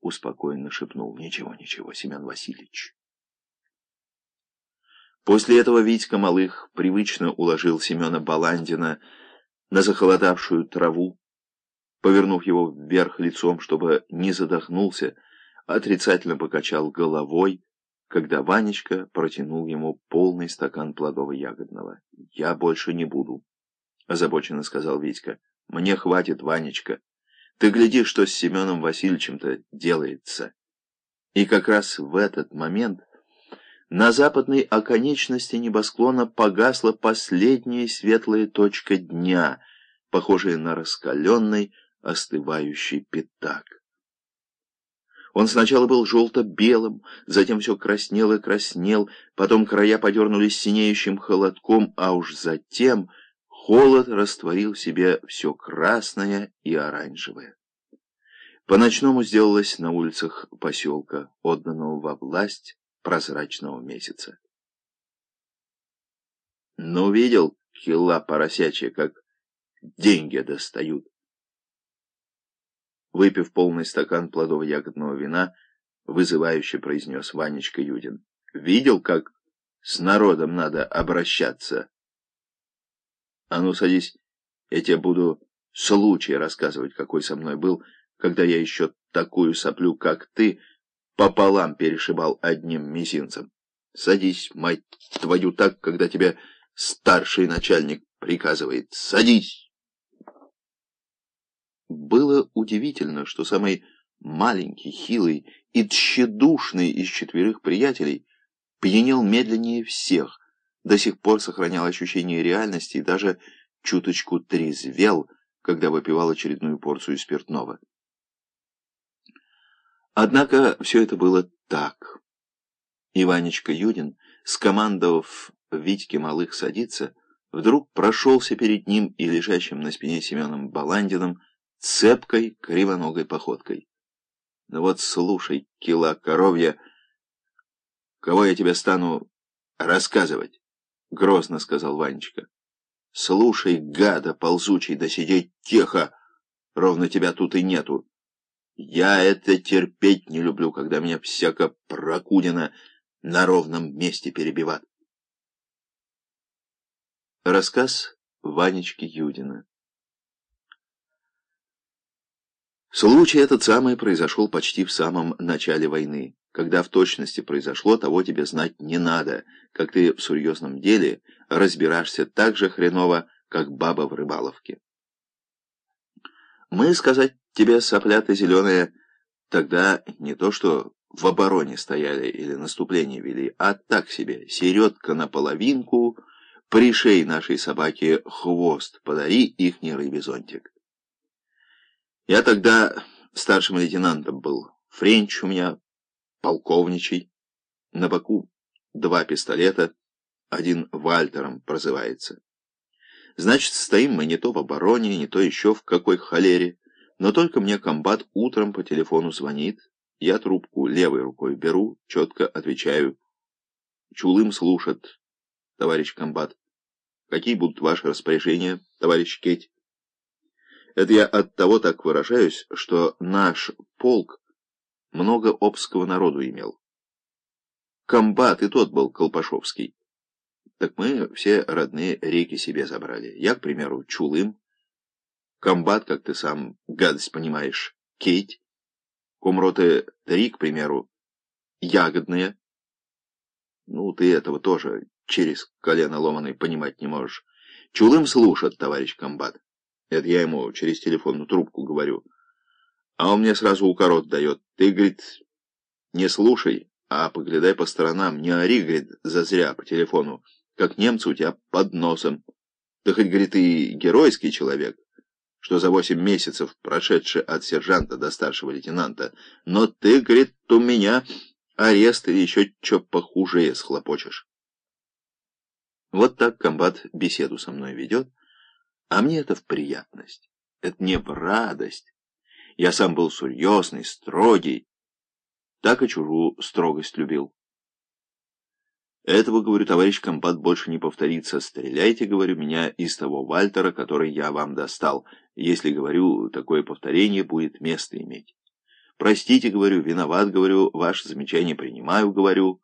успокоенно шепнул. Ничего, ничего, Семен Васильевич. После этого Витька Малых привычно уложил Семена Баландина на захолодавшую траву, повернув его вверх лицом, чтобы не задохнулся, отрицательно покачал головой, когда Ванечка протянул ему полный стакан плодово-ягодного. «Я больше не буду», — озабоченно сказал Витька. «Мне хватит, Ванечка. Ты гляди, что с Семеном Васильевичем-то делается». И как раз в этот момент на западной оконечности небосклона погасла последняя светлая точка дня, похожая на раскаленный остывающий пятак. Он сначала был желто-белым, затем все краснел и краснел, потом края подернулись синеющим холодком, а уж затем холод растворил в себе все красное и оранжевое. По-ночному сделалось на улицах поселка, отданного во власть прозрачного месяца. Ну, видел, хила поросячья, как деньги достают. Выпив полный стакан плодово-ягодного вина, вызывающе произнес Ванечка Юдин. «Видел, как с народом надо обращаться?» «А ну, садись, я тебе буду случай рассказывать, какой со мной был, когда я еще такую соплю, как ты, пополам перешибал одним мизинцем. Садись, мать твою, так, когда тебе старший начальник приказывает. Садись!» Было удивительно, что самый маленький, хилый и тщедушный из четверых приятелей пьянел медленнее всех, до сих пор сохранял ощущение реальности и даже чуточку трезвел, когда выпивал очередную порцию спиртного. Однако все это было так. Иванечка Юдин, скомандовав Витьке Малых садиться, вдруг прошелся перед ним и лежащим на спине Семеном Баландином, цепкой кривоногой походкой. Ну вот слушай, кила коровья, кого я тебе стану рассказывать? Грозно сказал Ванечка. Слушай, гада ползучий, да сидеть тихо, ровно тебя тут и нету. Я это терпеть не люблю, когда меня всяко прокудина на ровном месте перебиват. Рассказ Ванечки Юдина Случай этот самый произошел почти в самом начале войны. Когда в точности произошло, того тебе знать не надо, как ты в серьезном деле разбираешься так же хреново, как баба в рыбаловке. Мы, сказать тебе, соплята зеленые, тогда не то что в обороне стояли или наступление вели, а так себе, середка наполовинку, пришей нашей собаке хвост, подари ихний рыбе зонтик. Я тогда старшим лейтенантом был. Френч у меня полковничий. На боку два пистолета, один Вальтером прозывается. Значит, стоим мы не то в обороне, не то еще в какой холере. Но только мне комбат утром по телефону звонит. Я трубку левой рукой беру, четко отвечаю. Чулым слушат, товарищ комбат. Какие будут ваши распоряжения, товарищ Кеть? Это я от того так выражаюсь, что наш полк много обского народу имел. Комбат и тот был Колпашовский. Так мы все родные реки себе забрали. Я, к примеру, Чулым. Комбат, как ты сам гадость понимаешь, Кейть. Комроты Три, к примеру, Ягодные. Ну, ты этого тоже через колено ломаной понимать не можешь. Чулым слушат, товарищ комбат. Это я ему через телефонную трубку говорю. А он мне сразу укорот дает. Ты, говорит, не слушай, а поглядай по сторонам. Не ори, говорит, зазря по телефону, как немцы у тебя под носом. Ты хоть, говорит, и геройский человек, что за восемь месяцев, прошедший от сержанта до старшего лейтенанта, но ты, говорит, у меня арест или еще что похуже схлопочешь. Вот так комбат беседу со мной ведет, а мне это в приятность, это не в радость. Я сам был серьезный, строгий, так и чужую строгость любил. Этого, говорю, товарищ комбат, больше не повторится. Стреляйте, говорю, меня из того Вальтера, который я вам достал, если, говорю, такое повторение будет место иметь. Простите, говорю, виноват, говорю, ваше замечание принимаю, говорю.